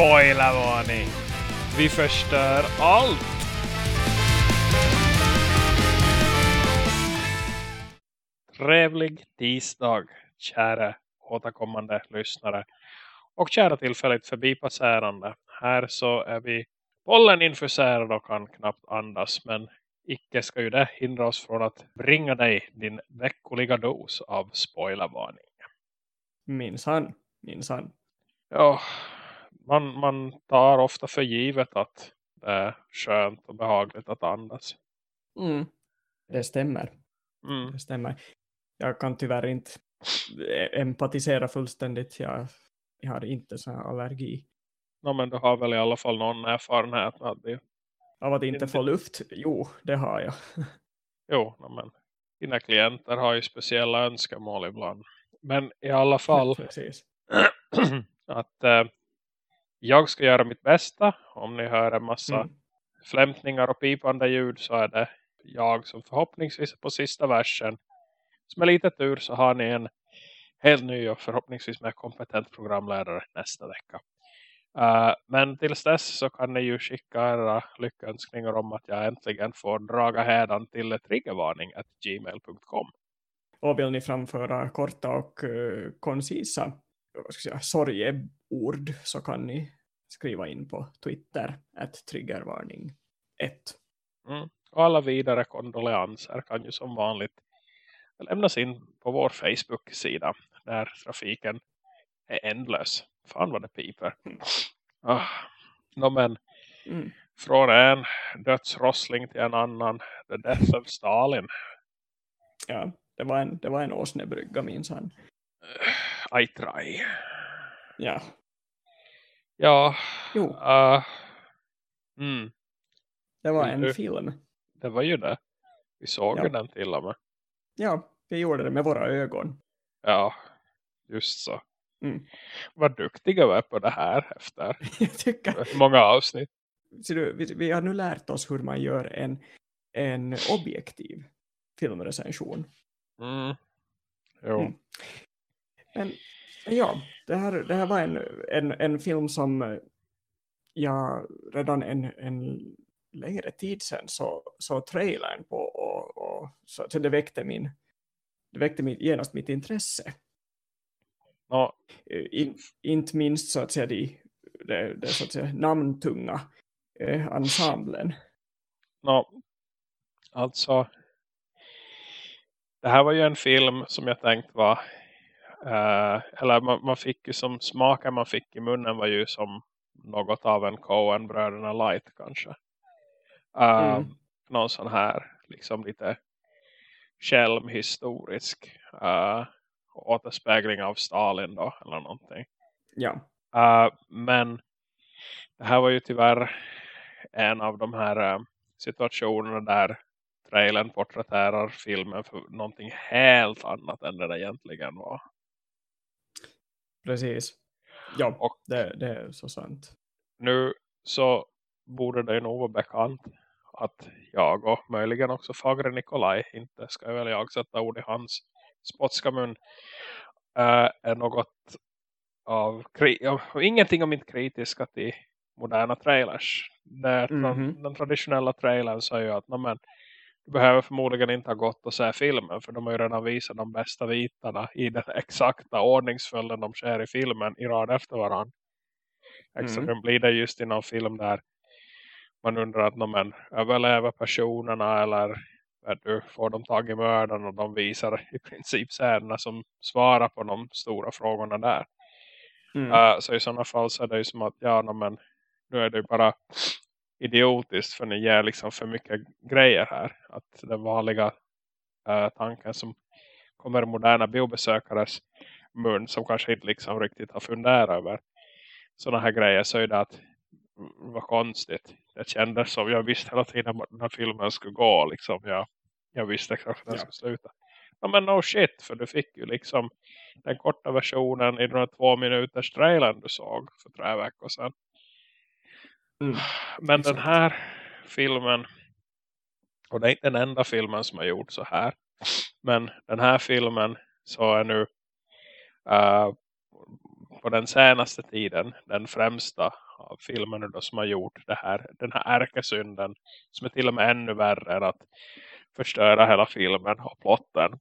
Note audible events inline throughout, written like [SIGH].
Spoilervarning! Vi förstör allt! Trevlig tisdag, kära återkommande lyssnare och kära tillfälligt förbipasserande. Här så är vi bollen inför och kan knappt andas men icke ska ju det hindra oss från att bringa dig din veckoliga dos av spoilervarning. Minsann, minsann. Ja, man, man tar ofta för givet att det är skönt och behagligt att andas. Mm. Det stämmer. Mm. Det stämmer. Jag kan tyvärr inte empatisera fullständigt. Jag, jag har inte så allergi. No, men du har väl i alla fall någon erfarenhet av det? Av att inte få luft? Jo, det har jag. jo, no, men dina klienter har ju speciella önskemål ibland. Men i alla fall [LAUGHS] Precis. [CLEARS THROAT] att eh, jag ska göra mitt bästa. Om ni hör en massa Mm. flämtningar och pipande ljud så är det jag som förhoppningsvis är på sista versen. Så med lite tur så har ni en helt ny och förhoppningsvis mer kompetent programledare nästa vecka. Eh, men tills dess så kan ni ju skicka era lyckönskningar om att jag äntligen får draga hädan till triggervarning at gmail.com. Och vill ni framföra korta och uh, koncisa vad ska jag säga, sorgeord så kan ni skriva in på Twitter att triggervarning 1. Mm. Och alla vidare kondoleanser kan ju som vanligt lämnas in på vår Facebook-sida där trafiken är ändlös. Fan vad det piper. Ah. No, men Mm. från en dödsrossling till en annan. The Death of Stalin. Ja, det var en, det var en åsnebrygga minns han. I try. Ja, Ja. jo, Uh, mm, det var en du? film. det var ju det. Vi såg Ja. den till och med. Ja, vi gjorde det med våra ögon. Ja, just så. Mm. Vad duktiga vi är på det här efter [LAUGHS] Jag tycker, många avsnitt. ser du, vi, vi har nu lärt oss hur man gör en, en objektiv filmrecension. Mm. Jo. Mm. Men ja, det här, det här var en, en, en film som eh, jag redan en, en längre tid sedan så, så trailern på och, och så, så det väckte min det väckte min, genast mitt intresse. Nå, Eh, In, inte minst så att säga de, det, det så att säga namntunga eh, ensemblen. nå, alltså det här var ju en film som jag tänkt var eh, eller man, man fick ju som smaken man fick i munnen var ju som något av en Coen-bröderna light kanske. Uh, Mm. Någon sån här liksom lite självhistorisk uh, återspegling av Stalin då eller någonting. Ja, Uh, men det här var ju tyvärr en av de här situationerna där trailern porträtterar filmen för någonting helt annat än det det egentligen var. Precis. Ja, Och- det, det är så sant. Nu så borde det ju nog vara bekant att jag och möjligen också Fagre Nikolaj, inte ska väl jag sätta ord i hans spotska mun, uh, är något av, ingenting om inte kritiska till moderna trailers. Det, Mhm. Den traditionella trailern säger ju att "Nå, men, du behöver förmodligen inte ha gått och se filmen för de har ju redan visat de bästa bitarna i den exakta ordningsföljden de sker i filmen i rad efter varandra. Exempel blir det just i någon film där man undrar att "Nå, men, överlever personerna eller du, får de tag i mördaren och de visar i princip scenerna som svarar på de stora frågorna där. Mm. Uh, så i sådana fall så är det ju som att ja, men nu är det bara idiotiskt för ni ger liksom för mycket grejer här. Att den vanliga uh, tanken som kommer moderna biobesökares mun som kanske inte liksom riktigt har funderat över sådana här grejer så är det att mm, vad konstigt. Det kändes som jag visste hela tiden att den här filmen skulle gå liksom. Jag, jag visste exakt att den skulle sluta. Ja men no shit för du fick ju liksom den korta versionen i den här två minuters trailern du såg för tre veckor sedan. Mm. Men Exakt. den här filmen och det är inte den enda filmen som har gjort så här. Men den här filmen så är nu uh, på den senaste tiden den främsta av filmerna då som har gjort det här, den här ärkesynden som är till och med ännu värre än att förstöra hela filmen och plotten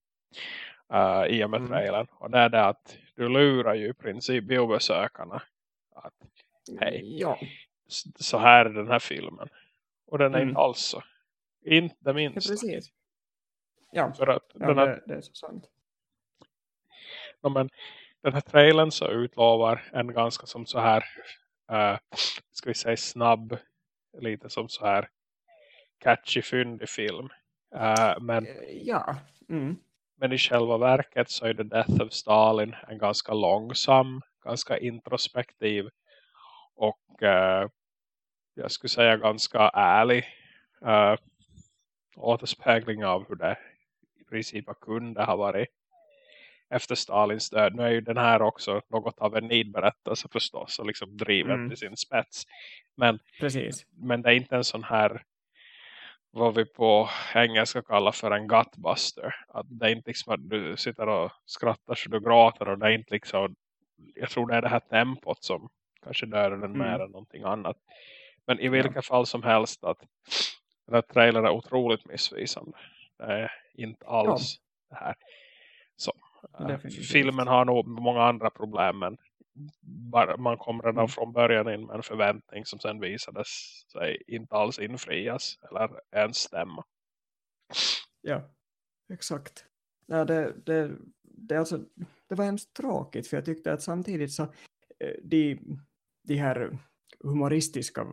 uh, i och med mm. trailern. Och det är det att du lurar ju i princip biobesökarna att hej, ja. Så här är den här filmen. Och den är mm. inte alls så. Inte det minsta. Ja, precis. Ja, För att ja den här, det, det, är så sant. Ja, men den här trailern så utlovar en ganska som så här uh, ska vi säga snabb lite som så här catchy fyndig film. Uh, men, ja. Mm. men i själva verket så är The Death of Stalin en ganska långsam, ganska introspektiv och uh, jag skulle säga ganska ärlig uh, återspegling av hur det i princip kunde ha varit efter Stalins död. Nu är ju den här också något av en nidberättelse förstås och liksom driven mm. till sin spets. Men, Precis. men det är inte en sån här vad vi på engelska kallar för en gutbuster. Att det är inte liksom att du sitter och skrattar så du gråter och det är inte liksom jag tror det är det här tempot som kanske dör den mm. mer än någonting annat. Men i vilka ja. fall som helst att den här trailern är otroligt missvisande. Det är inte alls ja. det här. Så, uh, filmen har nog många andra problem men bara, man kommer redan mm. från början in med en förväntning som sen visade sig inte alls infrias eller ens stämma. Ja, exakt. Ja, det, det, det, alltså, det var hemskt tråkigt för jag tyckte att samtidigt så eh, de, de här humoristiska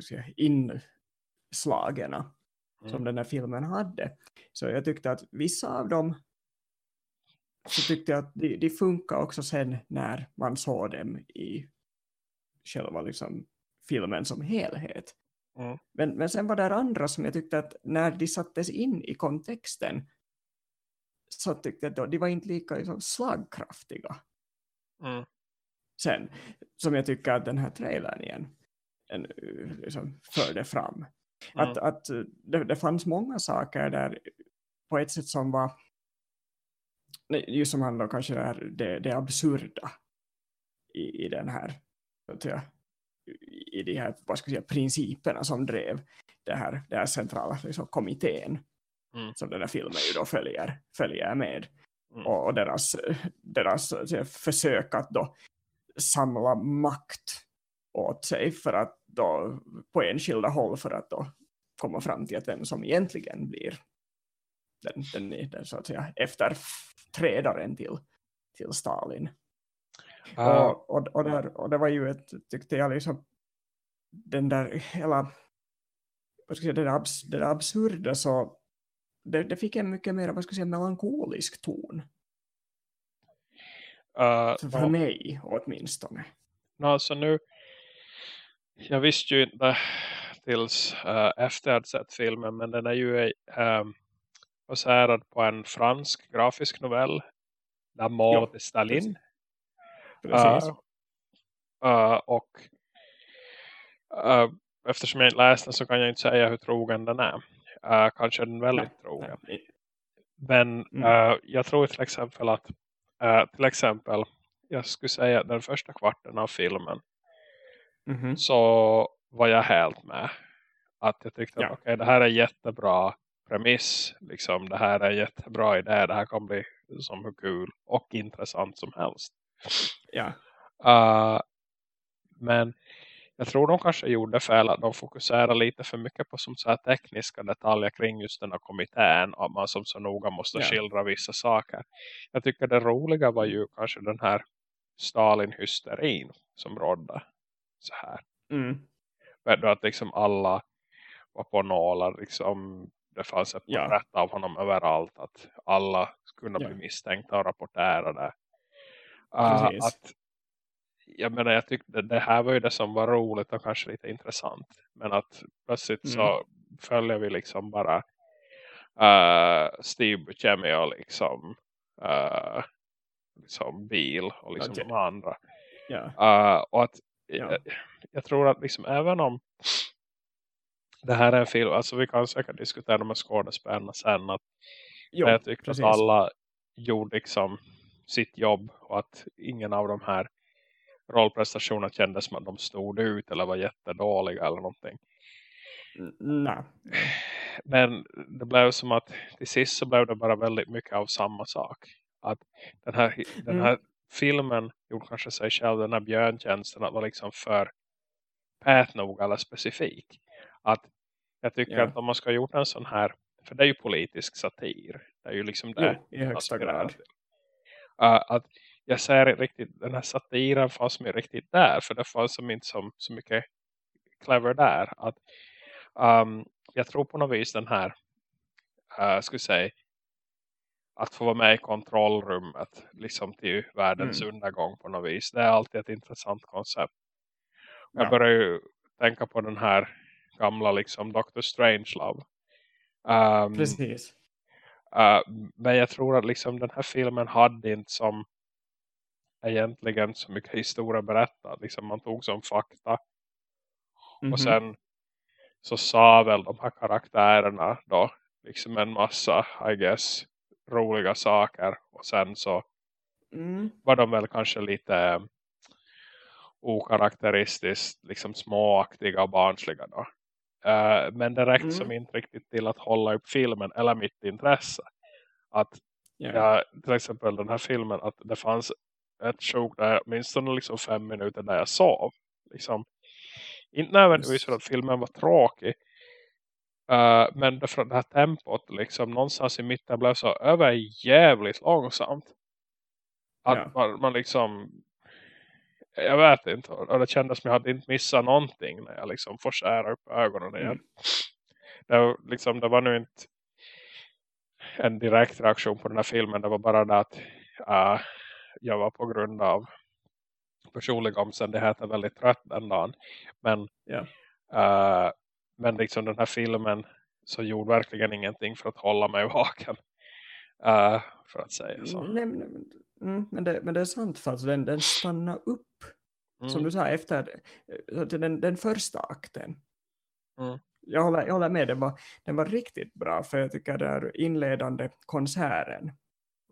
säga, inslagen mm. som den här filmen hade. Så jag tyckte att vissa av dem så tyckte jag att de, de funkar också sen när man såg dem i själva liksom filmen som helhet. Mm. Men, men sen var det andra som jag tyckte att när de sattes in i kontexten så tyckte jag att de var inte lika liksom, slagkraftiga. Mm. Sen, som jag tycker att den här trailern igen en, liksom, förde fram. Mm. Att, att det, det fanns många saker där på ett sätt som var just som handlar kanske det, det, det absurda i, i den här säga, i de här vad ska jag säga, principerna som drev det här, det här centrala liksom, kommittén mm. som den här filmen ju då följer, följer med mm. och, och, deras, deras säga, försök att då samla makt åt sig för att då på enskilda håll för att då komma fram till att den som egentligen blir den, den, den så att säga efterträdaren till, till Stalin. Uh. Och, och, och, där, och det var ju ett, tyckte jag liksom den där hela vad ska jag säga, det, abs, det absurda så det, det, fick en mycket mer vad ska jag säga, melankolisk ton. Uh, för uh, mig åtminstone. No, alltså nu jag visste ju inte tills uh, efter att sett filmen men den är ju um, baserad på en fransk grafisk novell där Maud Stalin precis. Uh, och eftersom jag inte läst den så kan jag inte säga hur trogen den är. kanske den väldigt nej, trogen. Nej. Men mm. jag tror till exempel att till exempel jag skulle säga den första kvarten av filmen mm -hmm. så var jag helt med. Att jag tyckte ja. att okay, det här är jättebra premiss. Liksom, det här är jättebra idé. Det här kommer bli som hur kul och intressant som helst. Ja. Uh, men jag tror de kanske gjorde fel att de fokuserar lite för mycket på som så tekniska detaljer kring just den här kommittén. Att man som så noga måste ja. skildra vissa saker. Jag tycker det roliga var ju kanske den här Stalin-hysterin som rådde så här. Mm. Men att liksom alla var på nålar liksom det fanns ett ja. porträtt av honom överallt att alla kunde ja. bli misstänkta och rapporterade. Uh, att, jag menar jag tyckte det här var ju det som var roligt och kanske lite intressant. Men att plötsligt mm. så följer vi liksom bara uh, Steve Buscemi och liksom, uh, liksom bil och liksom okay. de andra. Yeah. och att jag, jag tror att liksom även om det här är en film, alltså vi kan säkert diskutera de här skådespelarna sen att jo, jag tycker precis. att alla gjorde liksom sitt jobb och att ingen av de här rollprestationer kändes som att de stod ut eller var jättedåliga eller någonting. Nej. Men det blev som att till sist så blev det bara väldigt mycket av samma sak. Att den här, den Mm. Filmen gjorde kanske sig själv den här björntjänsten att vara liksom för pät nog eller specifik. Att jag tycker Ja. att om man ska ha gjort en sån här, för det är ju politisk satir. Det är ju liksom det. Jo, i högsta grad. Uh, att jag ser riktigt, den här satiren fanns mig riktigt där. För det fanns som inte som, så mycket clever där. Att, um, jag tror på något vis den här, uh, skulle säga, att få vara med i kontrollrummet liksom till världens Mm. undergång på något vis. Det är alltid ett intressant koncept. Jag Ja. börjar ju tänka på den här gamla liksom Dr. Strangelove. Um, Precis. Uh, men jag tror att liksom den här filmen hade inte som egentligen så mycket historia berättad. Liksom man tog som fakta. Mhm. Och sen så sa väl de här karaktärerna då liksom en massa, I guess, roliga saker. Och sen så Mm. var de väl kanske lite eh, okaraktäristiskt liksom småaktiga och barnsliga då. Eh, men det räckte Mm. som inte riktigt till att hålla upp filmen eller mitt intresse. Att Ja. ja, till exempel den här filmen att det fanns ett sjok där åtminstone liksom fem minuter där jag sov. Liksom, inte nödvändigtvis för att filmen var tråkig. Uh, men att det här tempot liksom någonstans i mitten blev så över jävligt långsamt. Att Ja. man, man liksom jag vet inte. Och det kändes som jag hade inte missat någonting när jag liksom får skära upp ögonen igen. Mm. Det, liksom, det var nu inte en direkt reaktion på den här filmen. Det var bara det att uh, jag var på grund av personliga omständigheter väldigt trött den dagen. Men, Ja. uh, men liksom den här filmen så gjorde verkligen ingenting för att hålla mig [LAUGHS] vaken. Uh, för att säga så. Nej, men, men- mm, men, det, men det är sant för alltså den, den stannar upp som Mm. du sa efter eh, den, den första akten. Mm. Jag, håller, jag håller med, den var, den var riktigt bra för jag tycker den inledande konserten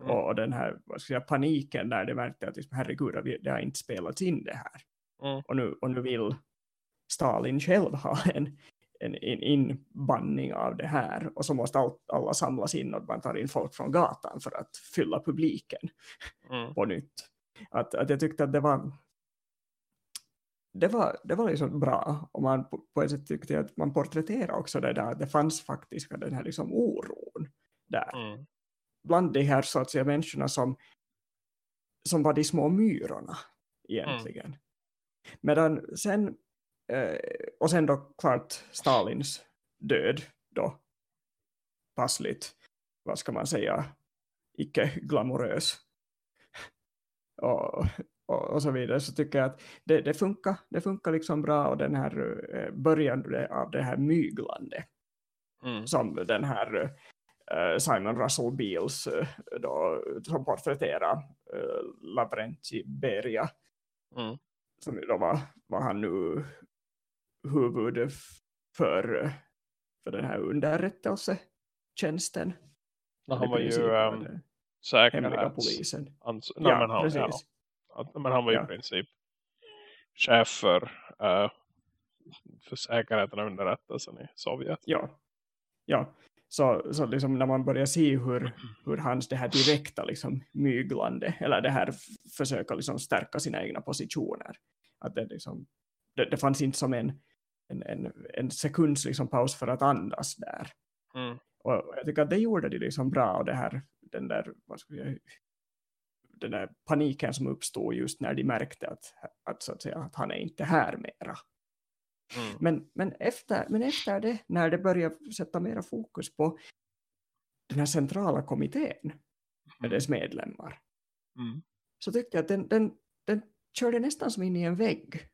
Mm. och den här vad ska jag, paniken där det märkte att liksom, herregud, det har inte spelats in det här. Mm. Och, nu, och nu vill Stalin själv ha en, en, en inbanning av det här och så måste all, alla samlas in och man tar in folk från gatan för att fylla publiken Mm. på nytt. Att, att jag tyckte att det var det var, det var liksom bra och man på, på ett sätt tyckte att man porträtterade också det där, det fanns faktiskt den här liksom oron där Mm. bland de här så att säga människorna som som var de små myrorna egentligen. Medan sen och sen då klart Stalins död då. Passligt, vad ska man säga, icke glamorös. Och, och, och så vidare. Så tycker jag att det, det funkar det funkar liksom bra och den här eh, början av det här myglande Mm. som den här eh, Simon Russell Beals eh, då, som porträtterar uh, Lavrenti Beria Mm. som då var, var han nu huvud för, eh, för den här underrättelsetjänsten. No, han var ju um, den hemliga säkerhets... polisen. Ans- no, Ja, men han, ja, precis. att- men han var ju Ja. i princip chef för, uh, för säkerheten och underrättelsen i Sovjet. Ja, ja. Så, så liksom när man börjar se hur, [CLEARS THROAT] hur hans det här direkta liksom myglande eller det här försöka liksom stärka sina egna positioner. Att det, liksom, det, det fanns inte som en, en, en, en sekunds liksom paus för att andas där. Mm. Och jag tycker att det gjorde det liksom bra och det här, den där, vad ska jag, den där paniken som uppstod just när de märkte att, att, så att, säga, att han är inte här mera. Mm. Men, men, efter, men efter det, när det börjar sätta mera fokus på den här centrala kommittén med dess medlemmar, Mm. så tyckte jag att den, den, den körde nästan som in i en vägg.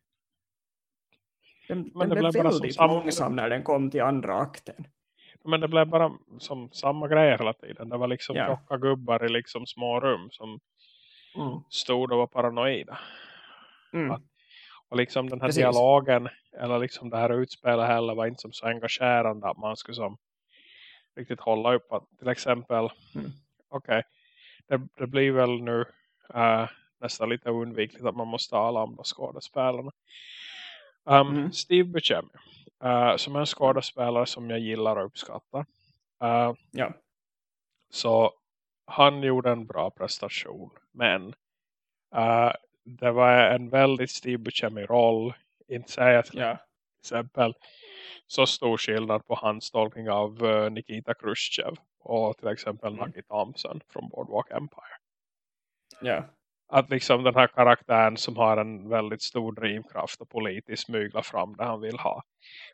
Den, Men den det blev blev väldigt samma- långsam när den kom till andra akten. Men det blev bara som samma grej hela tiden. Det var liksom Ja. tjocka gubbar i liksom små rum som stod och var paranoida. Mm. Ja. Och liksom den här Precis. dialogen eller liksom det här utspelet heller var inte som så engagerande att man skulle som riktigt hålla upp att till exempel Mm. okej, det, det blir väl nu uh, nästan lite undvikligt att man måste tala om de skådespelarna. Um, Mm. Steve Buscemi, uh, som är en skådespelare som jag gillar och uppskattar. Uh, Ja. så han gjorde en bra prestation. Men uh, det var en väldigt Steve Buscemi-roll. Inte säga till Ja. exempel så stor skillnad på hans tolkning av Nikita Khrushchev och till exempel Mm. Nucky Thompson från Boardwalk Empire. Ja. Att liksom den här karaktären som har en väldigt stor drivkraft och politiskt mygla fram det han vill ha.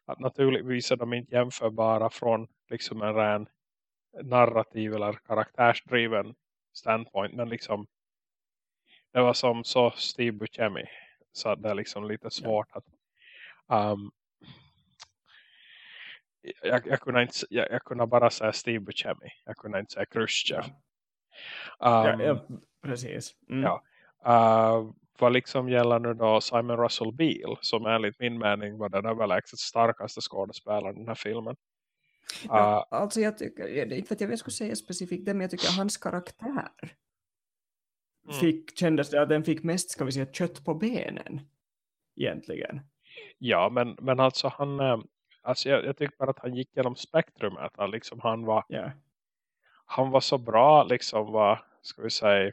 Att naturligtvis är de inte jämförbara från liksom en ren narrativ eller karaktärsdriven standpoint. Men liksom det var som så Steve Buscemi. Så det är liksom lite svårt att um, jag, jag, kunde inte, jag, jag kunde bara säga Steve Buscemi. Jag kunde inte säga Khrushchev. Ja, Um, ja, precis. Mm. Ja. Uh, vad liksom gäller nu då Simon Russell Beale som enligt min mening var den överlägset starkaste skådespelaren i den här filmen. Uh, Ja, alltså jag tycker, inte för att jag skulle säga specifikt det, men jag tycker hans karaktär Mm. fick, kändes det att den fick mest, ska vi säga, kött på benen egentligen. ja, men, men alltså han alltså jag, jag tycker bara att han gick genom spektrumet. Att liksom han var Ja, han var så bra liksom var, ska vi säga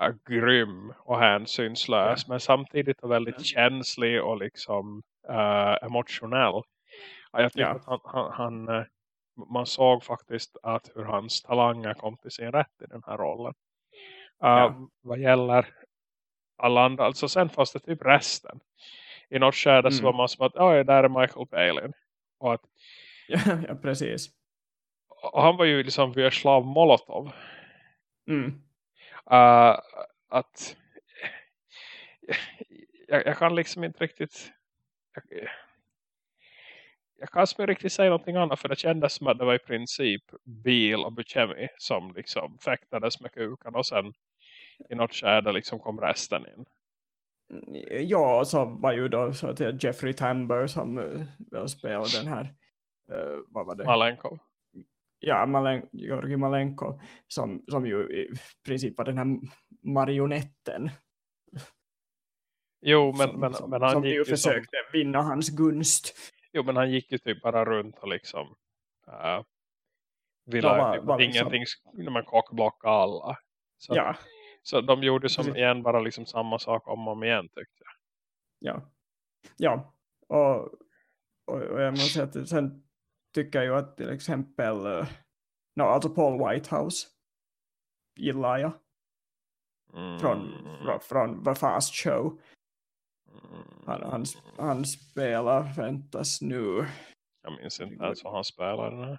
äh, grym och hänsynslös men samtidigt väldigt Ja. känslig och liksom äh, emotionell. Ja, jag tycker Ja. att han, han, han äh, man såg faktiskt att hur hans talanger kom till sin rätt i den här rollen. Äh, Ja. Vad gäller alla andra, alltså sen fanns det typ resten. I något så Mm. var man som att, oj, där är Michael Palin. Och att ja, [LAUGHS] ja precis. Han var ju liksom Vyacheslav Molotov. Mm. Uh, att jag, jag kan liksom inte riktigt jag, jag kan inte riktigt säga någonting annat för det kändes som att det var i princip Bill och Buscemi som liksom fäktades med kukan och sen i något skärde liksom kom resten in. Ja, så var ju då så att Jeffrey Tambor som väl spelade den här, eh, vad var det? Malenkov. Ja, Malen Georgi Malenko som, som ju i princip var den här marionetten Jo men, som, men, som, men han som gick ju ju som, försökte vinna hans gunst. jo men han gick ju typ bara runt och liksom uh, ville Ja, var- typ var liksom- när man kockblockade alla. Så, Ja, så de gjorde som Precis. igen bara liksom samma sak om och om igen tyckte jag. ja, ja. Och, och, och jag måste säga att sen tycker ju att till exempel no, alltså Paul Whitehouse gillar jag Mm. från, från, från The Fast Show. Mm. Han, han, han spelar, väntas nu. Jag minns inte ens vad han spelade den här.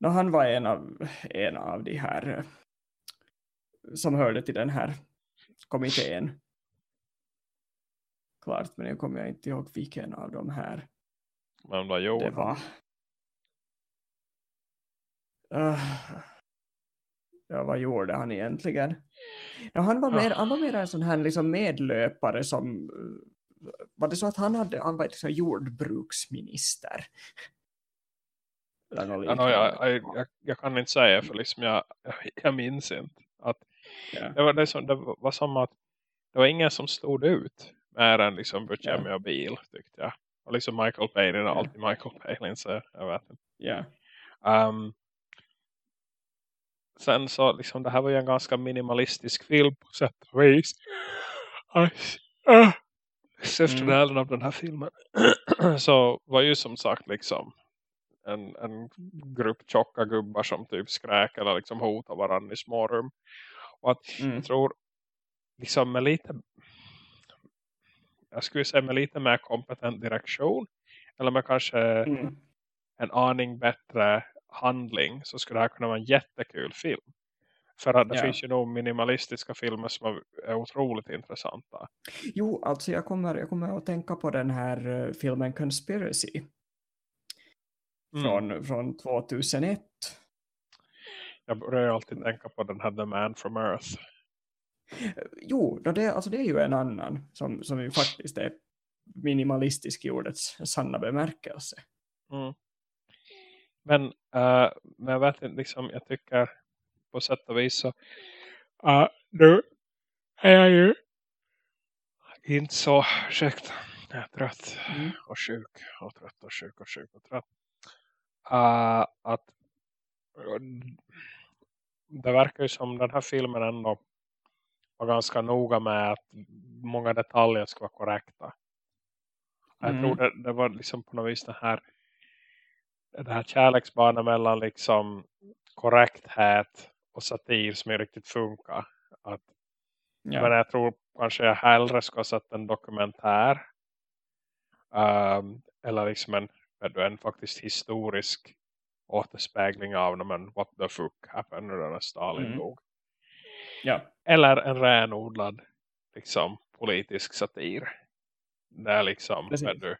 No, han var en av, en av de här eh, som hörde till den här kommittén. Klart, men nu kommer jag inte ihåg vilken av de här Men vad det gjorde var. Uh, ja, vad gjorde han egentligen? Ja, han, var mer, han var mer en sån här liksom medlöpare som eh, var det så att han, hade, han var liksom jordbruksminister? Ja, no, jag, jag, jag, kan inte säga för liksom jag, [LAUGHS] jag, minns inte. Att Ja. det, var, det, som, det var som att det var ingen som stod ut mer än liksom Buscemi och Bill tyckte jag. Och liksom Michael Palin Ja. alltid Michael Palin så jag vet inte. Ja. Um, sen så liksom det här var ju en ganska minimalistisk film på sätt och vis. Ah. Efter Mm. av den här filmen [CLEARS THROAT] så var ju som sagt liksom en, en grupp tjocka gubbar som typ skräk eller liksom hotar varandra i små rum. Och att Mm. jag tror liksom med lite jag skulle säga med lite mer kompetent direktion eller med kanske Mm. en aning bättre handling så skulle det här kunna vara en jättekul film. För att det Ja. finns ju nog minimalistiska filmer som är- otroligt intressanta. Jo, alltså jag kommer, jag kommer att tänka på den här eh, filmen Conspiracy Mm. från, från 2001. Jag börjar alltid tänka på den här The Man from Earth. Jo, då det, alltså det är ju en annan som, som ju faktiskt är minimalistisk i ordets sanna bemärkelse. Mm. Men, eh, men jag vet inte, liksom, jag tycker på sätt och vis så Uh, nu är jag ju inte så, ursäkta, jag är trött Mm. och sjuk och trött och sjuk och sjuk och trött. Uh, att det verkar ju som den här filmen ändå var ganska noga med att många detaljer ska vara korrekta. Jag Mm. tror det, det var liksom på något vis det här det här kärleksbanan mellan liksom korrekthet och satir som ju riktigt funkar. Att, Ja. Men jag tror kanske jag hellre ska ha sett en dokumentär ehm, eller liksom en, en faktiskt historisk återspegling av men what the fuck happened när Stalin Mm. dog. ja. Eller en renodlad liksom, politisk satir. Där liksom du,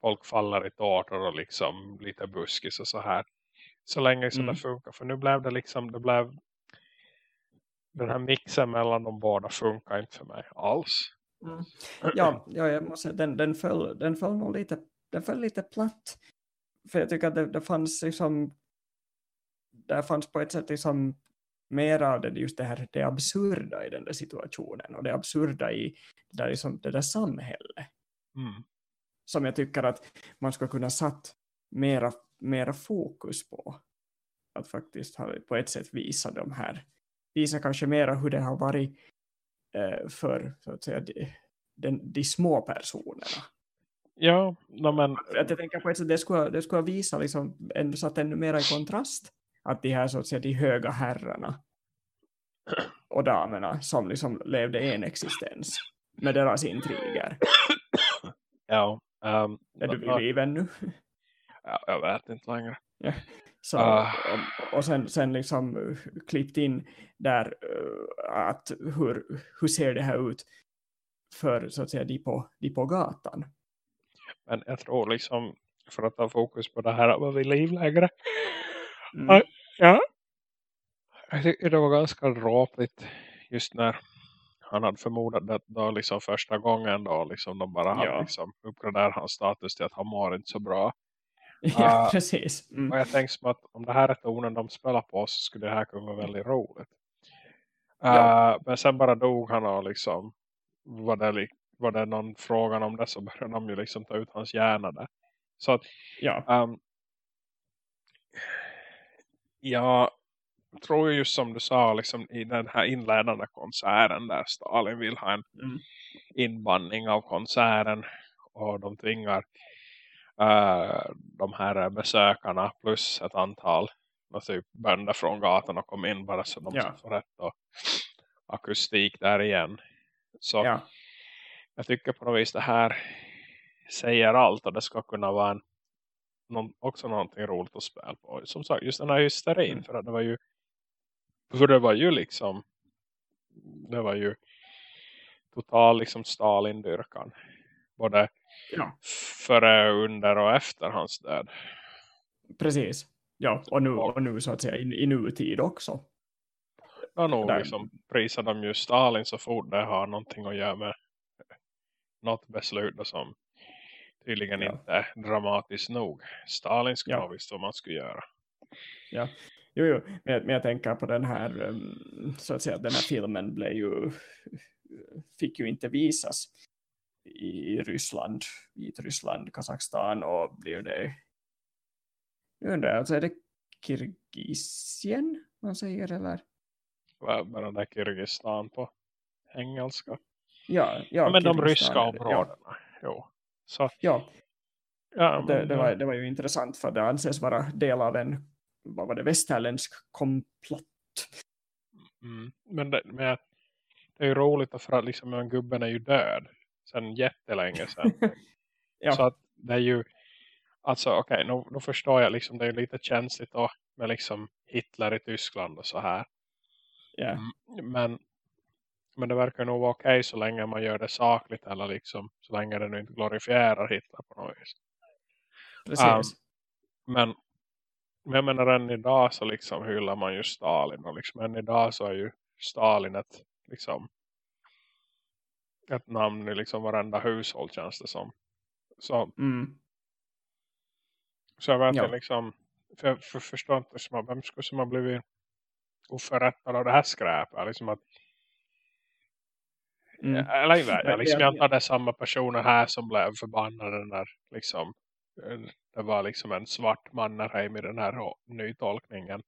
folk faller i tårtor och liksom lite buskis och så här. Så länge som Mm. det funkar. För nu blev det liksom, det blev den här mixen mellan de båda funkar inte för mig alls. Mm. Ja, ja, jag måste säga, den, den, föll, den föll nog lite, den föll lite platt. För jag tycker att det, det fanns liksom, där fanns på ett sätt liksom mer av det, just det här det absurda i den där situationen och det absurda i det där, liksom, det där samhället Mm. som jag tycker att man ska kunna satt mera, mera fokus på. Att faktiskt ha, på ett sätt visa de här, visa kanske mera hur det har varit eh, för så att säga, de, den, de små personerna. Ja, men att jag tänker på ett sätt, det skulle, det skulle visa liksom, ändå satt ännu mera i kontrast att de här så att säga, de höga herrarna och damerna som liksom levde en existens med deras intriger. ja, ehm, Är du vid ja, liv ännu? ja, jag vet inte längre. Så, Ah. och, och sen, sen liksom uh, klippt in där uh, att hur, hur ser det här ut för så att säga de på, de på gatan. Men jag tror liksom för att ta fokus på det här var vi liv längre. Mm. Ja. Jag tycker det var ganska dråpligt just när han hade förmodat det då liksom första gången då liksom de bara hade Ja. liksom uppgraderat hans status till att han mår inte så bra. [LAUGHS] Ja, Ah. precis. Mm. Och jag tänkte som att om det här är tonen de spelar på så skulle det här kunna vara väldigt roligt. Ja. Eh, men sen bara dog han och liksom var det, var det någon frågan om det så började de ju liksom ta ut hans hjärna där. Så att Ja, Um, jag tror ju just som du sa liksom, i den här inledande konserten där Stalin vill ha en Mm. inbandning av konserten och de tvingar eh, de här besökarna plus ett antal typ bönder från gatan och kom in bara så de Ja. ska få rätt och akustik där igen. Så ja, jag tycker på något vis det här säger allt och det ska kunna vara en, någon, också någonting roligt att spela på. Som sagt, just den här hysterin Mm. för att det var ju för det var ju liksom det var ju total liksom Stalin-dyrkan. Både ja, före, under och efter hans död. precis. Ja, och nu, Och- nu så att säga i, i nutid också. Ja, nog Där- liksom prisar de ju Stalin så fort det har någonting att göra med något beslut som tydligen Ja. inte dramatiskt nog. Stalin skulle Ja. ha visst vad man skulle göra. Jo, jo, men, jag- men jag tänker på den här, um, så att säga, den här filmen blev ju, fick ju inte visas i Ryssland, Vitryssland, Kazakstan och blir det, jag undrar, alltså är det Kirgisien man säger eller? Vad- Bara där Kyrgyzstan på engelska. Ja, ja, Ja, men de ryska det, ja. områdena. Jo. Så, Ja, ja, det, men, det, var, det var ju intressant för det anses vara del av en, vad var det, västerländsk komplott. Mm. Men, det, men det är ju roligt för att liksom, gubben är ju död. Sen jättelänge sen. [LAUGHS] Ja. Så att det är ju alltså okej, nu, nu förstår jag liksom det är lite känsligt då med liksom Hitler i Tyskland och så här. Ja, Mm, Men men det verkar nog vara okej så länge man gör det sakligt eller liksom så länge det nu inte glorifierar Hitler på något vis. precis. Men, men jag menar än idag så liksom hyllar man ju Stalin och liksom än idag så är ju Stalin ett liksom ett namn i liksom varenda hushåll känns det som. Så, Mm. så jag vet Ja. liksom för, för förstår inte som, vem skulle som har blivit oförrättad av det här skräpet. Liksom att, Mm. Eller inte, jag, Men- liksom, jag antar det är samma personer här som blev förbannade när liksom, eh, det var liksom en svart Mannerheim i den här nytolkningen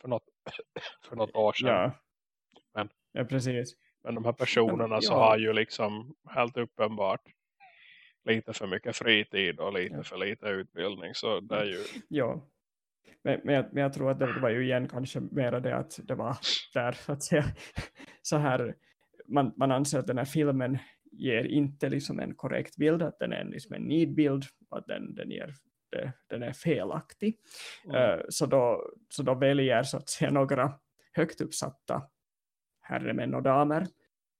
för något, [COUGHS] för något år sedan. Ja. Men- ja, precis. Men de här personerna så ja. har ju liksom helt uppenbart lite för mycket fritid och lite Ja. för lite utbildning. Så det är ju, Ja. Men, men, jag, men jag tror att det var ju igen kanske mera det att det var där så att säga [LAUGHS] så här man, man anser att den här filmen ger inte liksom en korrekt bild, att den är liksom en nidbild, att den, den, ger, den är felaktig. mm, Eh, så, då, så då väljer så att säga några högt uppsatta herremän och damer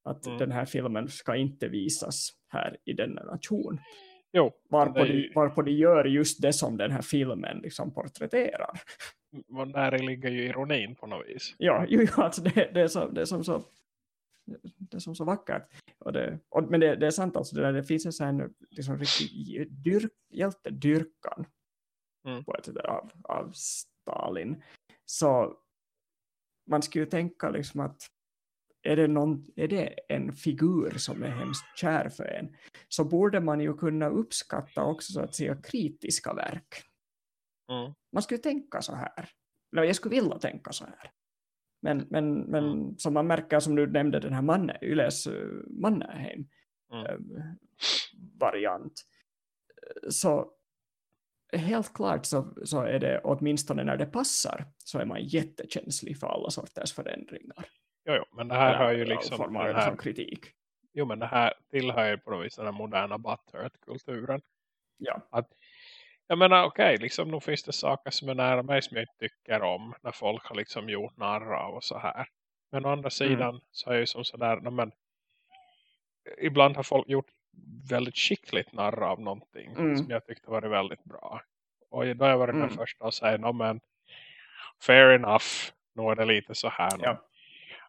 att Mm. den här filmen ska inte visas här i denna nation. jo, Varpå, är de, varpå de gör just det som den här filmen liksom porträtterar. och där ligger ju ironin på något vis. Ja, ju, ju, alltså det, det, är så, det är som så det är som så vackert. Och det, och, men det, det är sant alltså, det, där, det finns en sån liksom riktig dyrk, hjältedyrkan Mm. på ett av, av Stalin. Så man skulle ju tänka liksom att är det, någon, är det en figur som är hemskt kär för en så borde man ju kunna uppskatta också så att säga kritiska verk. Mm. Man skulle tänka så här. Eller jag skulle vilja tänka så här. Men, men, men Mm. som man märker som du nämnde den här Manne, Yles uh, Mannerheim Mm. eh, variant. eh, Så helt klart så, så är det åtminstone när det passar så är man jättekänslig för alla sorters förändringar. Jo, jo, men det här hör ju liksom den här, kritik. jo, men det här tillhör ju på något vis den moderna butthurt-kulturen. Ja. Jag menar okej, liksom nog finns det saker som är nära mig som jag inte tycker om när folk har liksom gjort narr av och så här. Men å andra sidan så är ju som sådär, nej, men ibland har folk gjort väldigt skickligt narr av någonting Mm. som jag tyckte var väldigt bra. Och då har jag varit den Mm. första att säga, no, men fair enough, nu är det lite så här. Ja.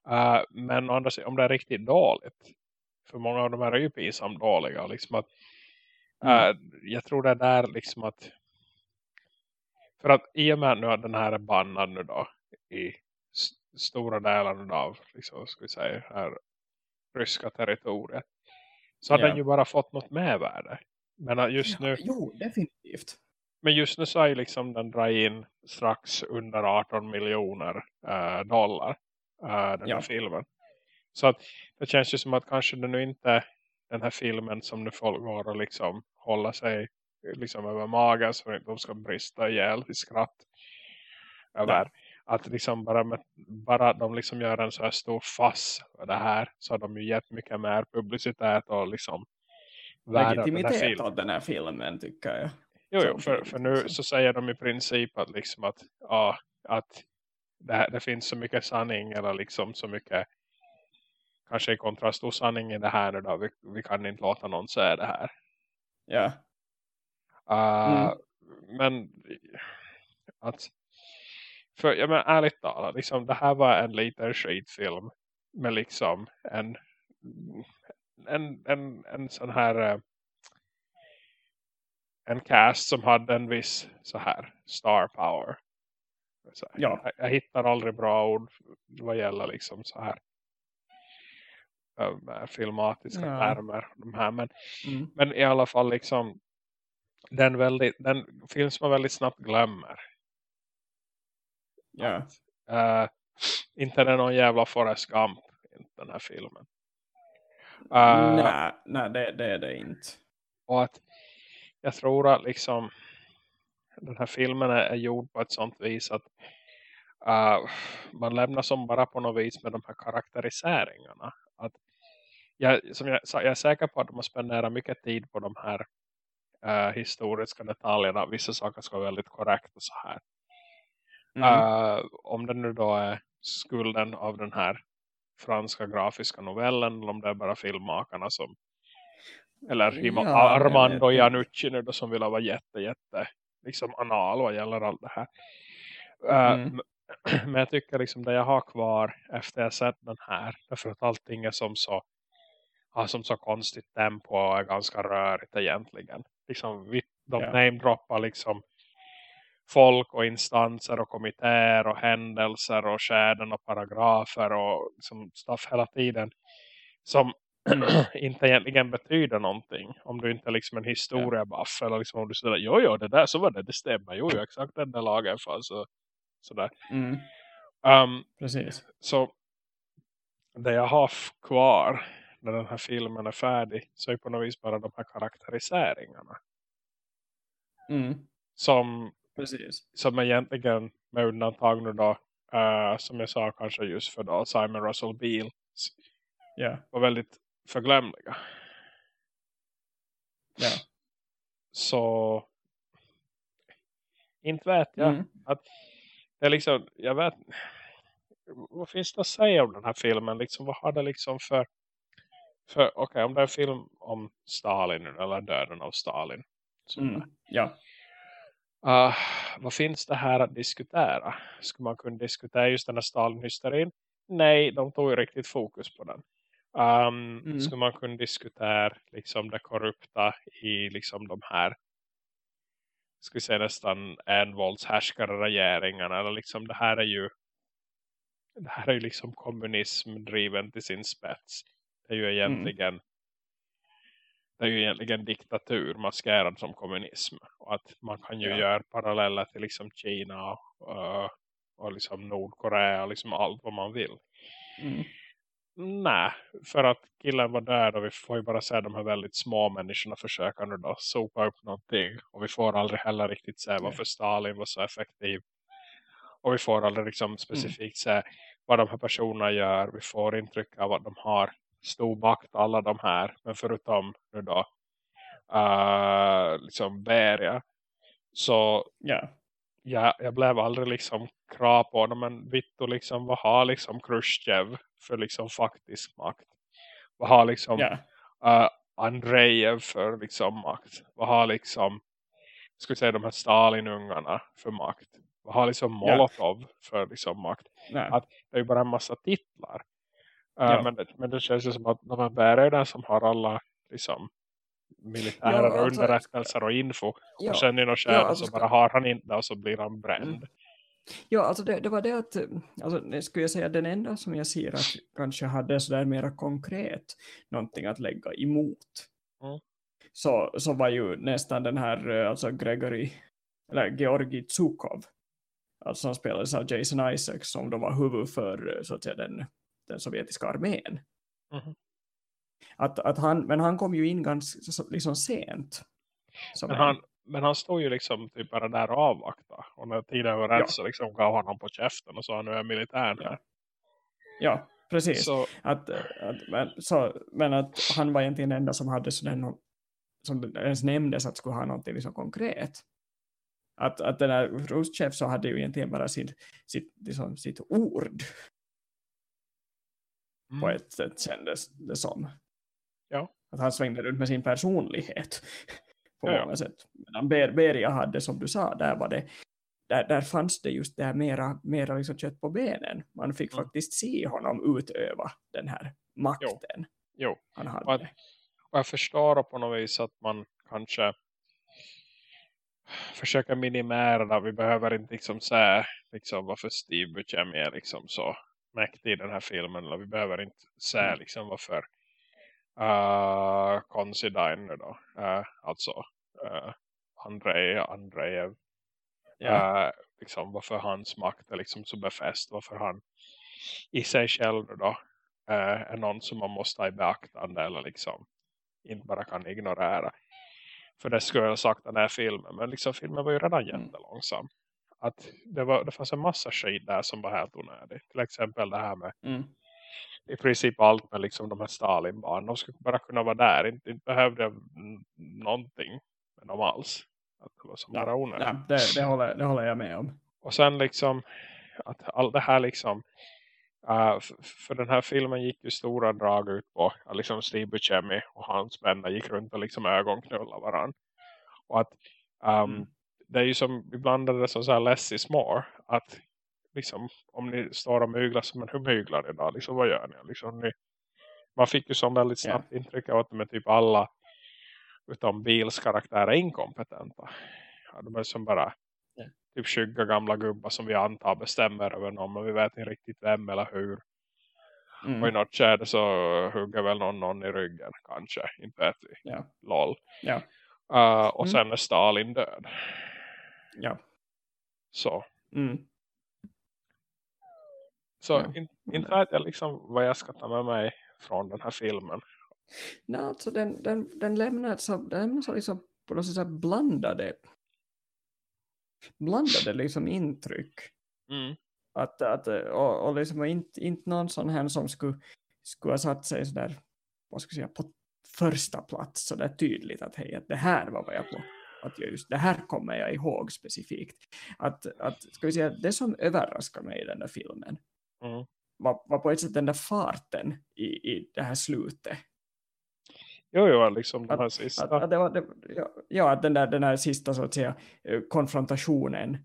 Uh, men å andra sidan, om det är riktigt dåligt, för många av de här är ju pinsamt dåliga, liksom att Mm. Uh, jag tror det är där liksom att för att i och med nu att den här är bannad nu då i st- stora delar av liksom, ska vi säga, här ryska territoriet så har Ja. den ju bara fått något mervärde. Men just nu, Jo, definitivt. men just nu så är ju liksom den drar in strax under 18 miljoner eh, dollar eh, den Ja. här filmen. Så att det känns ju som att kanske det nu inte den här filmen som nu folk går och liksom håller sig liksom över magen så att de ska brista ihjäl i skratt över att liksom bara, med, bara de liksom gör en så här stor fass för det här så har de ju gett mycket mer publicitet och liksom den Legitimitet filmen. åt den här filmen tycker jag. Jo, jo för, för nu liksom. så säger de i princip att liksom att, ja, att det, här- det finns så mycket sanning eller liksom så mycket kanske i kontrast osanning i det här nu då. Vi, vi kan inte låta någon säga det här. Ja. Uh, Mm. Men att för jag menar ärligt talat, liksom, det här var en liten skitfilm med liksom en en, en, en sån här eh, en cast som hade en viss så här star power. Så Ja. jag, jag hittar aldrig bra ord vad gäller liksom så här eh, filmatiska Ja. termer. De här. Men, Mm. men i alla fall liksom den, väldigt, den film som man väldigt snabbt glömmer. Ja. Uh, inte är det någon jävla Forrest Gump den här filmen. Uh, nej, nej det, det är det inte. Och att jag tror att liksom den här filmen är, är gjord på ett sånt vis att uh, man lämnar som bara på något vis med de här karaktäriseringarna. Att jag, som jag, jag är säker på att de har spenderat mycket tid på de här uh, historiska detaljerna. Vissa saker ska vara väldigt korrekt och så här. Mm. Uh, om det nu då är skulden av den här franska grafiska novellen eller om det är bara filmmakarna som eller Ja, Armando Iannucci nu då som vill vara jätte jätte liksom anal vad gäller allt det här. Uh, Mm. [CLEARS THROAT] Men jag tycker liksom det jag har kvar efter jag sett den här därför att allting är som så har som så konstigt tempo och är ganska rörigt egentligen. Liksom vi, de Ja. namedroppar liksom folk och instanser och kommittéer och händelser och skäden och paragrafer och liksom stuff hela tiden som [CLEARS THROAT] inte egentligen betyder någonting om du inte är liksom en historia buff eller liksom om du säger jo jo det där så var det det stämmer jo, jo exakt den där lagen fanns så, sådär Mm. um, Precis. så det jag har kvar när den här filmen är färdig så är på något vis bara de här karaktäriseringarna Mm. som, Precis. som egentligen med undantag nu då eh, som jag sa kanske just för då Simon Russell Beale Ja. var väldigt förglömliga Ja. så inte vet jag Mm. att det är liksom, jag vet vad finns det att säga om den här filmen liksom, vad har det liksom för för okej, okay, om det är en film om Stalin eller döden av Stalin Mm. Ja. Uh, vad finns det här att diskutera? Skulle man kunna diskutera just den här Stalin-hysterin? Nej, de tog ju riktigt fokus på den. Um, Mm. Skulle man kunna diskutera liksom det korrupta i liksom de här ska vi säga nästan envåldshärskare regeringarna eller liksom det här är ju det här är ju liksom kommunism driven till sin spets. Det är ju egentligen det är ju egentligen diktatur maskerad som kommunism. Och att man kan ju Ja. göra paralleller till liksom Kina och, och liksom Nordkorea och liksom allt vad man vill. Mm. Nej, för att killen var död och vi får ju bara se de här väldigt små människorna försöka nu då sopa upp någonting. Och vi får aldrig heller riktigt se varför Stalin var så effektiv. Och vi får aldrig liksom specifikt se vad de här personerna gör. Vi får intryck av att de har stor makt alla de här. Men förutom nu då uh, liksom Beria. Så Ja. Jag, jag blev aldrig liksom krav på dem. Men Vittu liksom, vad har liksom Khrushchev för liksom faktisk makt? Vad har liksom Ja. uh, Andrejev för liksom makt? Vad har liksom vi säga de här Stalinungarna för makt? Vad har liksom. Molotov för liksom makt? Nej. Att det är ju bara en massa titlar. Uh, Ja. men, men det känns ju som att de här bär är den som har alla liksom militära Ja, alltså- underrättelser och info. Ja. Och sen i något skede Ja, alltså så bara har han inte och så blir han bränd. Mm. Ja, alltså det, det var det att, alltså det skulle jag säga, den enda som jag ser att kanske hade sådär mera konkret någonting att lägga emot. Mm. Så, så var ju nästan den här, eh, alltså Gregory, eller Georgi Tsukov, alltså som spelades av Jason Isaacs som då var huvud för, eh, så att säga, den, den sovjetiska armén. Mhm. Att, att han, men han kom ju in ganska liksom sent. Men en- han, men han stod ju liksom typ bara där och avvakta. Och när tiden var rätt Ja. så liksom gav han honom på käften och sa nu är militären här. Ja, precis. Så Att, att, men, så, men att han var egentligen den enda som hade sådär som ens nämndes att skulle ha någonting liksom konkret. Att, att den här Khrushchev så hade ju egentligen bara sitt, sitt, liksom, sitt ord på mm, ett sätt kändes det som. Att han svängde runt med sin personlighet [LAUGHS] på Ja, många sätt. Medan Ber, Beria hade, som du sa, där var det där, där fanns det just det här mera, mera liksom kött på benen. Man fick Mm. faktiskt se honom utöva den här makten jo. han Och, hade. att, och jag förstår på något vis att man kanske försöker minimera. Vi behöver inte liksom säga liksom, varför Steve Buscemi är liksom så mäktig i den här filmen. Eller vi behöver inte säga Mm. liksom varför uh, Considine då. Uh, alltså uh, Andrei, Andrejev. Ja. Uh, liksom varför hans makt är liksom så befäst. Varför han i sig själv då är någon som man måste ha i beaktande eller liksom inte bara kan ignorera. För det skulle jag ha sagt den här filmen. Men liksom filmen var ju redan Mm. jättelångsam. Att det, var, det fanns en massa skit där som var helt onödig. Till exempel det här med Mm. I princip allt med liksom de här Stalinbarn. De skulle bara kunna vara där. Inte, inte behövde någonting med dem alls. Att det var som Ja, ja, det, det, håller, det håller jag med om. Och sen liksom att allt det här liksom uh, för den här filmen gick ju stora drag ut på att liksom Steve Buscemi och hans vänner gick runt och liksom ögonknullade varandra. Och att um, Mm. det är ju som ibland är det som så här less is more. Att liksom om ni står och myglar som en hur myglar ni då? Liksom vad gör ni? Liksom, ni man fick ju som väldigt snabbt intryck av att de är typ alla utom Bils karaktärer är inkompetenta. Ja, de är som bara Ja. typ 20 gamla gubbar som vi antar bestämmer över någon. Men vi vet inte riktigt vem eller hur. Mm. Och i något skärde så hugger väl någon, någon i ryggen kanske. Inte vet vi. Ja. Lol. Uh, och Mm. sen är Stalin död. Ja. Så, Mm. Så Ja. in, inte vet jag liksom vad jag ska ta med mig från den här filmen. Nej, alltså den, den, den lämnar så, den lämnar så liksom på något sätt här blandade blandade liksom intryck. Mm. Att, att, och, och liksom inte, inte någon sån här som skulle, skulle ha satt sig sådär, vad ska jag säga, på första plats så där tydligt att hej, att det här var vad jag på att jag just det här kommer jag ihåg specifikt. Att, att ska vi säga, det som överraskar mig i den där filmen Mm. var, var på ett sätt den där farten i, i det här slutet. Jo, jo, liksom den här sista. Att, att det var, det, ja, att den där, den här sista så att säga eh, konfrontationen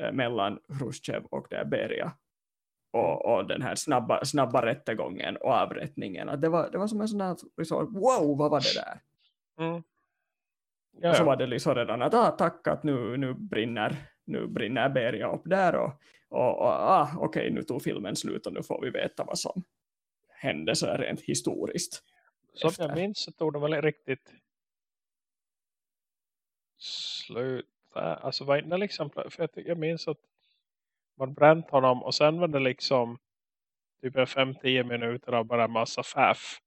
eh, mellan Khrushchev och där Beria och, och den här snabba, snabba rättegången och avrättningen. Att det, var, det var som en sån här, liksom, wow, vad var det där? Mm. Ja, Och så var det liksom redan att ah, tack att nu, nu, brinner, nu brinner Beria upp där och, och, och ah, okej nu tog filmen slut och nu får vi veta vad som hände så här rent historiskt. Som efter. jag minns så tog det väl riktigt slut. Alltså var inte liksom, för jag, jag minns att man bränt honom och sen var det liksom typ en 5-10 minuter av bara en massa faff.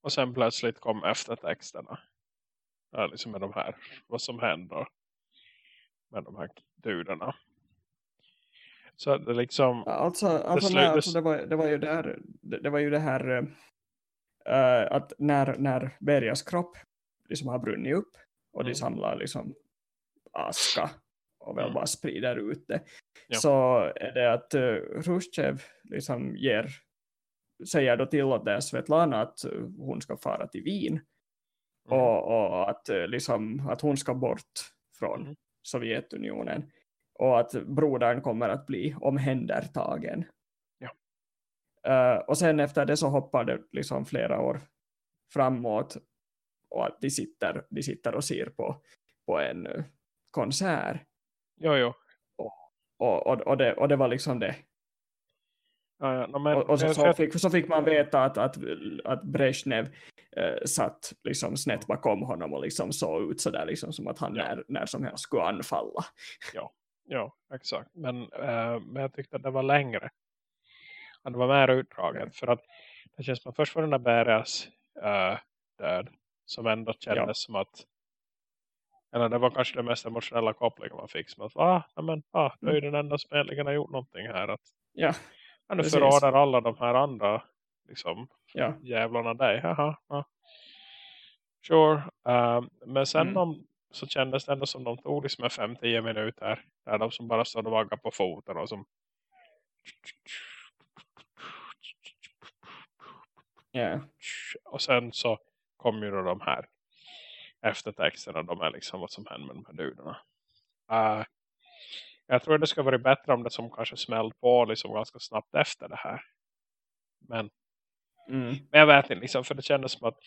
Och sen plötsligt kom eftertexterna. Ja, liksom med de här, vad som händer med de här duderna. Så det liksom, Alltså, alltså, slut- nej, alltså det, var, det var ju det här, det, det var ju det här eh, att när, när Berias kropp liksom har brunnit upp och Mm. de samlar liksom aska och väl Mm. bara sprider ut det Ja. så är det att uh, Khrushchev liksom ger säger då till åt där Svetlana att eh, hon ska fara till Wien Mm. och, och att, eh, liksom, att hon ska bort från Mm. Sovjetunionen och att brodern kommer att bli omhändertagen. Ja. Eh, och sen efter det så hoppar det liksom flera år framåt och att de sitter, de sitter och ser på, på en eh, konsert jo, jo. och, och, och, det, och det var liksom det. Ja, ja. No, men, Och, och så, så, fick, så fick man veta att, att, att Brezhnev eh, satt liksom snett bakom honom och liksom såg ut sådär liksom som att han Ja. när, när som helst skulle anfalla. Ja, exakt. Men, eh, men jag tyckte att det var längre. Att det var mer utdraget. Okej. För att det känns som att först var den där Bärias uh, död. Som ändå kändes Ja. som att eller det var kanske den mest emotionella kopplingen man fick. Som att, ah, ja, men, ah, du är ju den enda som egentligen har gjort någonting här. Att, Ja, ja, nu precis. förråder alla de här andra liksom, ja, jävlarna dig. Haha, ja. Sure. Um, men sen Mm. de, så kändes det ändå som de tog liksom en 5-10 minuter. Där de som bara stod och vaggar på foten och som ja, och sen så kom ju då de här eftertexterna. De är liksom vad som händer med de här duderna. Uh, jag tror det skulle vara bättre om det som kanske smällde på liksom ganska snabbt efter det här. Men mm, Men jag vet inte, liksom, för det kändes som att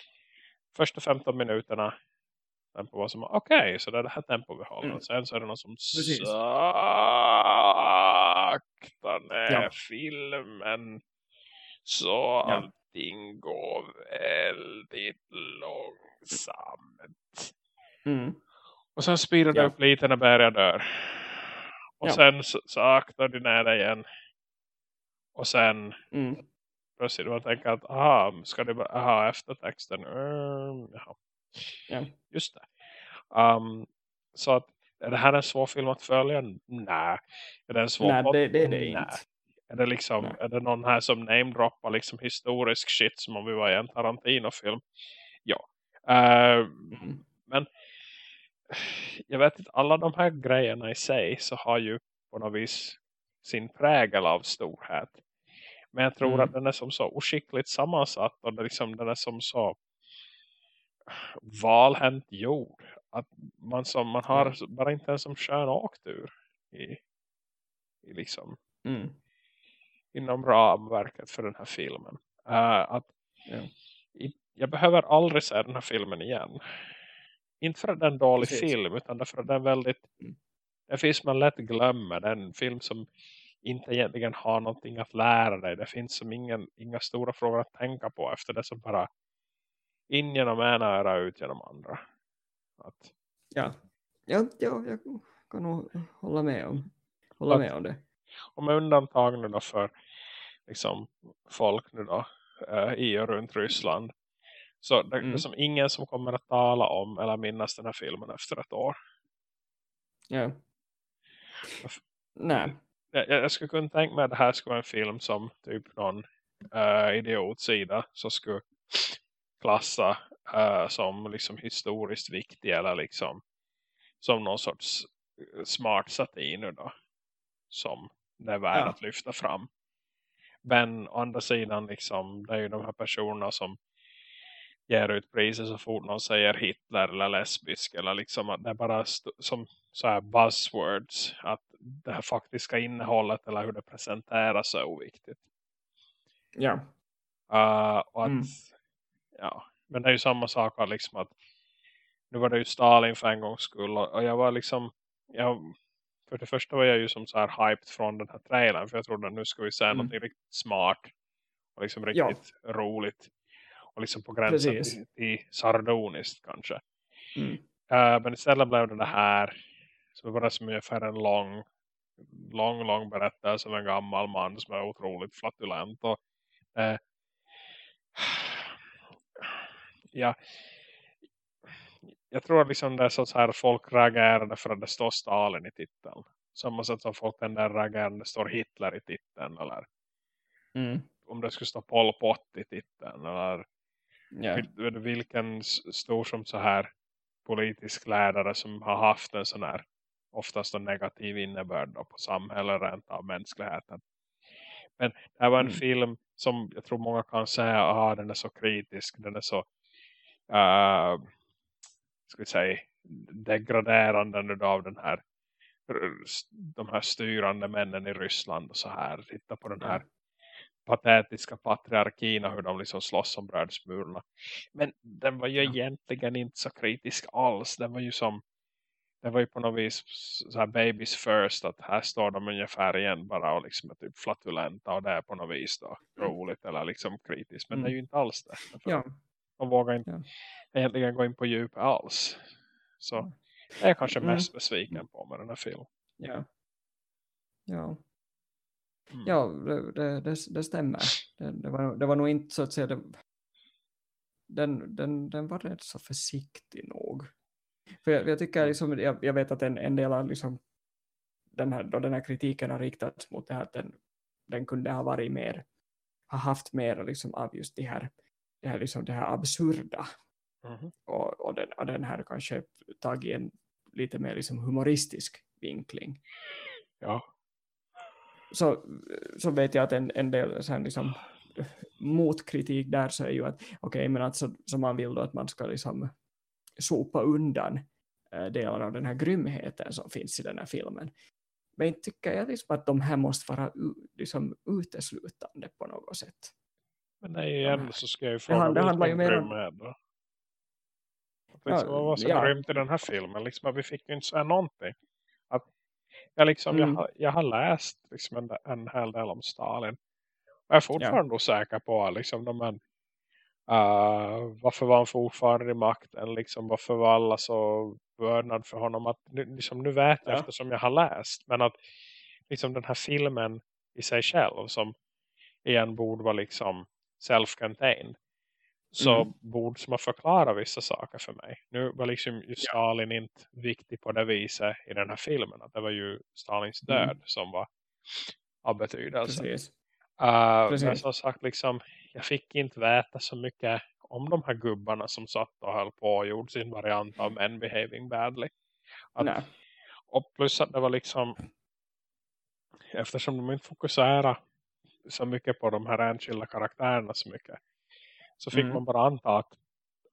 första 15 minuterna tempo var som, okej, så det är det här tempo vi håller. Mm. Och sen så är det någon som Precis. saktar ner Ja. filmen. Så allting går väldigt långsamt. mm, Och sen speedar det Ja. upp lite när Berga dör. Och Ja. sen saktar de ner igen. Och sen mm, plötsligt man tänker att aha, ska det bara, aha, eftertexten mm. Ja. just det um, så att är det här en svår film att följa? Nej. Är det en svår Nej, det, det är det Nej. inte. Är det liksom, är det någon här som namedroppar liksom historisk shit som om vi var i en Tarantino-film? Ja. Uh, Mm, jag vet inte, alla de här grejerna i sig så har ju på något vis sin prägel av storhet. Men jag tror Mm. att den är som så oskickligt sammansatt och liksom, den är som så valhänt gjord. Att man, som, man har bara inte en som skön åkt ur i, i liksom, mm, inom ramverket för den här filmen. Eh, att Ja. i, jag behöver aldrig se den här filmen igen. Inte för att det är en dålig Precis. film utan därför att det är en väldigt Mm. det finns man lätt glömmer. Det är en film som inte egentligen har någonting att lära dig. Det finns som ingen, inga stora frågor att tänka på efter det som bara in genom ena öra ut genom andra. Att, ja. Ja, ja, jag kan nog hålla med om, hålla med om det. Och med undantag nu då för liksom, folk nu då, äh, i och runt Ryssland. Så det, mm. det är som ingen som kommer att tala om eller minnas den här filmen efter ett år. Ja. Nej. Jag, jag skulle kunna tänka mig att det här skulle vara en film som typ någon uh, idiotsida så skulle klassa uh, som liksom historiskt viktig eller liksom som någon sorts smart satir nu då som det är värt ja. att lyfta fram. Men å andra sidan liksom, det är ju de här personerna som ger ut priser så fort någon säger Hitler eller lesbisk eller liksom att det är bara som så här buzzwords att det här faktiska innehållet eller hur det presenteras är oviktigt. Ja. Uh, och att, mm. ja, men det är ju samma sak liksom att nu var det ju Stalin för en gångs skull och, och jag var liksom jag, för det första var jag ju som så här hyped från den här trailern för jag trodde att nu ska vi se mm. något riktigt smart och liksom riktigt ja. roligt och liksom på gränsen till, till sardoniskt kanske. Mm. Uh, men istället blev det det här som bara som ungefär en lång lång, lång berättelse om en gammal man som är otroligt flatulent och uh, [SIGHS] ja jag tror att liksom det är så här folk reagerade för att det står Stalin i titeln. Samma sätt som folk den där reagerade det står Hitler i titeln eller mm. om det skulle stå Pol Pot i titeln eller yeah. vilken stor som så här politisk ledare som har haft en sån här oftast en negativ innebörd på samhället rent av mänskligheten. Men det här var en mm. film som jag tror många kan säga att ah, den är så kritisk, den är så uh, ska vi säga degraderande av den här de här styrande männen i Ryssland och så här. Titta på den här patetiska patriarkin och hur de liksom slåss om brödsmulorna. Men den var ju egentligen inte så kritisk alls. Den var ju som det var ju på något vis så här babies first att här står de ungefär igen bara och liksom är typ flatulenta och det är på något vis då mm. roligt eller liksom kritiskt. Men mm. det är ju inte alls det. Ja. De vågar inte ja. egentligen gå in på djup alls. Så det är jag kanske mest mm. besviken på med den här filmen. Ja. Ja. Mm. Ja, det, det, det, stämmer. Det, det, var, det var nog inte så att säga... Det, den, den, den var rätt så försiktig nog. För jag, jag tycker liksom, jag, jag, vet att en, en del av liksom, den, här, då den här kritiken har riktats mot det här att den, den kunde ha varit mer, ha haft mer liksom, av just det här, det här, liksom, det här absurda. Mm. Och, och, den, och den här kanske tagit en lite mer liksom, humoristisk vinkling. Ja så, så vet jag att en, en del sen liksom, motkritik där så är ju att okej okay, men alltså så man vill då att man ska liksom sopa undan äh, delar av den här grymheten som finns i den här filmen. Men inte tycker jag liksom att de här måste vara liksom uteslutande på något sätt. Men nej, igen så ska jag ju fråga det, handlar ju mer om... Då? Liksom, ja, vad var så ja. grymt i den här filmen? Liksom, att vi fick ju inte säga någonting. Jag, liksom, mm. jag, jag har läst liksom en, en hel del om Stalin. Och jag är fortfarande ja. osäker på liksom, de uh, varför var han fortfarande i makten. Liksom, varför var alla så vördnad för honom. Att, liksom, nu vet jag ja. eftersom jag har läst. Men att liksom, den här filmen i sig själv som igen borde vara liksom self-contained så mm. borde man förklara vissa saker för mig. Nu var liksom ju Stalin ja. inte viktig på det viset i den här filmen. Att det var ju Stalins mm. död mm. som var av betydelse. Precis. Uh, Precis. Men som sagt, liksom, jag fick inte veta så mycket om de här gubbarna som satt och höll på och gjorde sin variant av Men Behaving Badly. Att, och plus att det var liksom eftersom de inte fokuserar så mycket på de här enskilda karaktärerna så mycket så fick mm. man bara anta att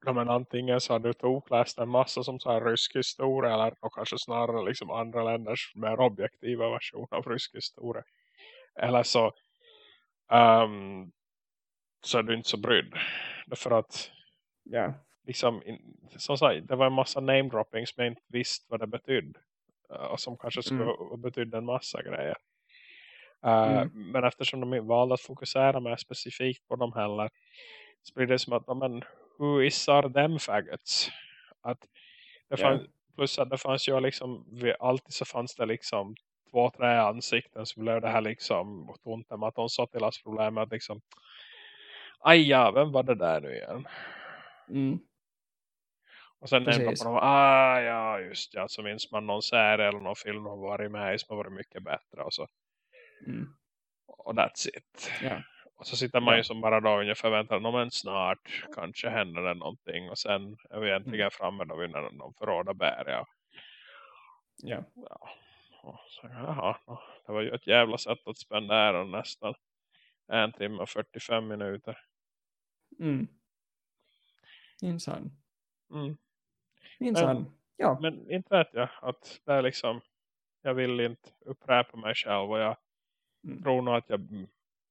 ja, men antingen så har du tokläst en massa som så här rysk historia eller och kanske snarare liksom andra länders mer objektiva version av rysk historia. Eller så um, så är du inte så brydd. Därför att yeah. liksom, som sagt, det var en massa name dropping som jag inte visste vad det betydde. och som kanske skulle Mm. betyda en massa grejer. Uh, Mm. Men eftersom de valde att fokusera mer specifikt på dem heller så blir det som att men, who is are them faggots? Att det Ja. fanns, plus att det fanns ju liksom vi- alltid så fanns det liksom två, tre ansikten så blev det här liksom mot ont med att de sa till oss problemet liksom aj ja, vem var det där nu igen? Mm. Och sen nämnde man Precis. på dem, ah ja just ja, så minns man någon serie eller någon film har varit med i som har varit mycket bättre och så. Mm. Och that's it. Ja. Och så sitter man ju som bara då ungefär väntar, "Nå, men snart kanske händer det någonting. Och sen är vi äntligen Mm. framme då vi när de förråda bär. Ja. Ja. Ja. Och så, jaha, det var ju ett jävla sätt att spendera nästan en timme och 45 minuter. Mm. Insan. Mm. Insan. Ja. Men inte vet jag att det är liksom jag vill inte upprepa mig själv och jag Mm. tror nog att jag mm,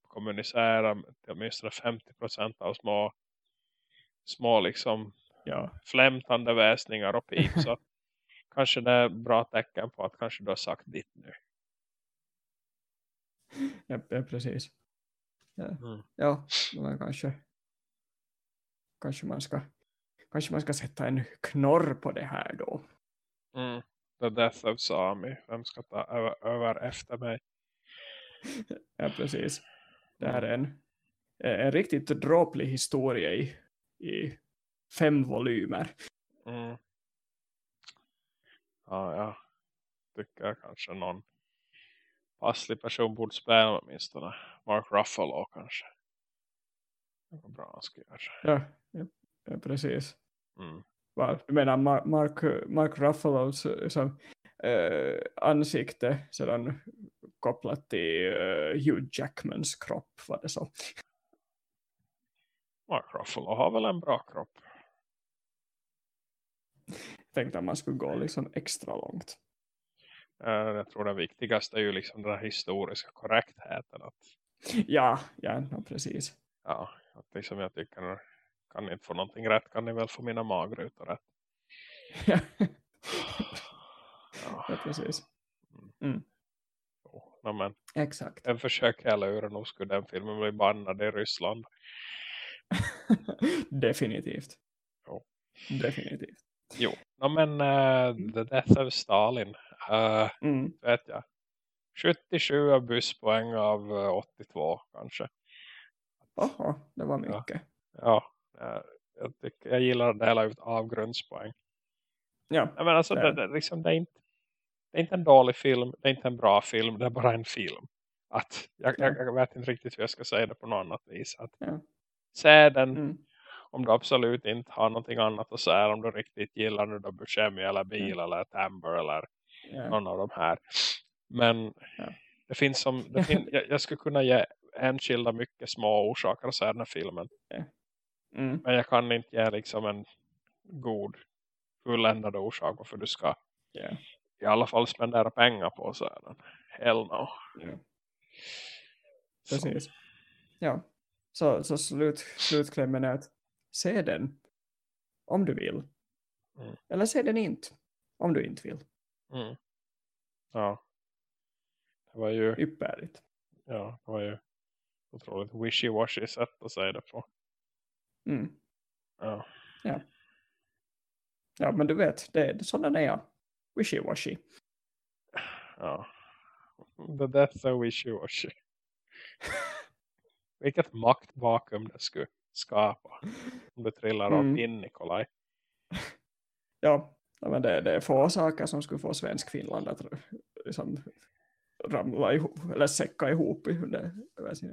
kommunicerar till åtminstone 50% av små små liksom Ja. flämtande väsningar och pip så [LAUGHS] kanske det är bra tecken på att kanske du har sagt ditt nu. Ja, ja, precis. Ja, Mm. ja men kanske kanske man ska kanske man ska sätta en knorr på det här då. Mm. The Death of Sami. Vem ska ta över, över efter mig? [LAUGHS] Ja, precis. Det här är en, en riktigt dråplig historia i, i fem volymer. Mm. Ja, jag tycker kanske någon passlig person borde spela åtminstone. Mark Ruffalo kanske. Var bra han skulle göra. Ja, ja, precis. Mm. Va, Du menar Mark, Mark, Ruffalos eh, som, eh, ansikte sedan kopplat till eh, Hugh Jackmans kropp var det så. Mark Ruffalo har väl en bra kropp. Tänkte att man skulle gå liksom extra långt. Eh, Jag tror det viktigaste är ju liksom den här historiska korrektheten. Att, Ja, ja, ja precis. ja, att liksom jag tycker kan ni inte få någonting rätt kan ni väl få mina magrutor rätt. ja, [LAUGHS] Ja, precis. Mm, jo, no, men exakt. en försök hela uren nog skulle den filmen bli bannad i Ryssland. [LAUGHS] Definitivt. Jo. Definitivt. Jo, no, men eh, The Death of Stalin. eh, Mm. vet jag. 77 av busspoäng av eh, 82 kanske. Oho, det var Ja. mycket. Ja, eh, jag, tycker, jag gillar dela ut avgrundspoäng. Ja, Ja, men alltså, Ja. det, det, liksom, det, är inte, det är inte en dålig film, det är inte en bra film, det är bara en film. Att, jag, Ja. jag, jag vet inte riktigt hur jag ska säga det på något annat vis. Att, Ja. Se den mm. om du absolut inte har någonting annat att säga. Om du riktigt gillar nu då Buscemi eller Bil eller Timber eller ja. någon av de här. Men Ja. det finns som, det [LAUGHS] fin, jag, jag skulle kunna ge enskilda mycket små orsaker att se den här filmen. Mm. Men jag kan inte ge liksom en god fulländad orsak varför du ska Ja. i alla fall spendera pengar på så här. Hell no. Så, Precis. Ja. Så, så slut, slutklämmen är att se den om du vill. Mm. Eller se den inte om du inte vill. mm. Ja. Det var ju, Ypperligt. ja, det var ju otroligt wishy-washy sätt att säga det på. Mm. Ja. Ja, men du vet, det, det, sådana är jag. Wishy-washy. Ja. The death of wishy-washy. [LAUGHS] Vilket maktvakuum det skulle skapa. Om det trillar Mm. upp in Nikolaj. Ja, ja, men det, det är få saker som skulle få svensk Finland att liksom, ramla ihop, eller säcka ihop under,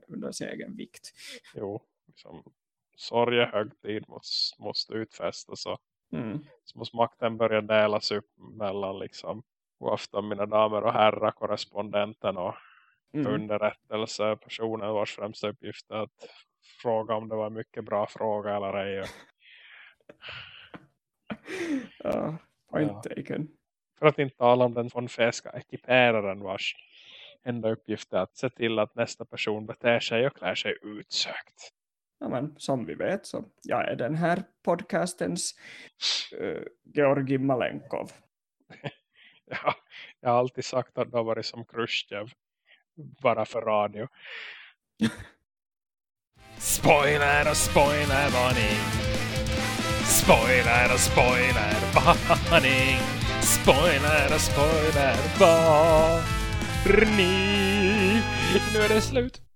under, sin, egen vikt. Jo, liksom sorgehögtid måste, måste utfästas och Mm. så måste makten börja delas upp mellan liksom afton mina damer och herrar korrespondenten och Mm. underrättelsepersonen vars främsta uppgift är att fråga om det var en mycket bra fråga eller ej. [LAUGHS] Ja, point Ja. taken. För att inte tala om den von Feska ekiperaren vars enda uppgift är att se till att nästa person beter sig och klär sig utsökt. Ja, men som vi vet så jag är den här podcastens uh, Georgi Malenkov. [LAUGHS] ja, jag har alltid sagt att du har varit som Khrushchev. Bara för radio. [LAUGHS] spoiler och spoiler varning. Spoiler och spoiler [LAUGHS] varning. Spoiler och spoiler varning. Bernie. Nu är det slut.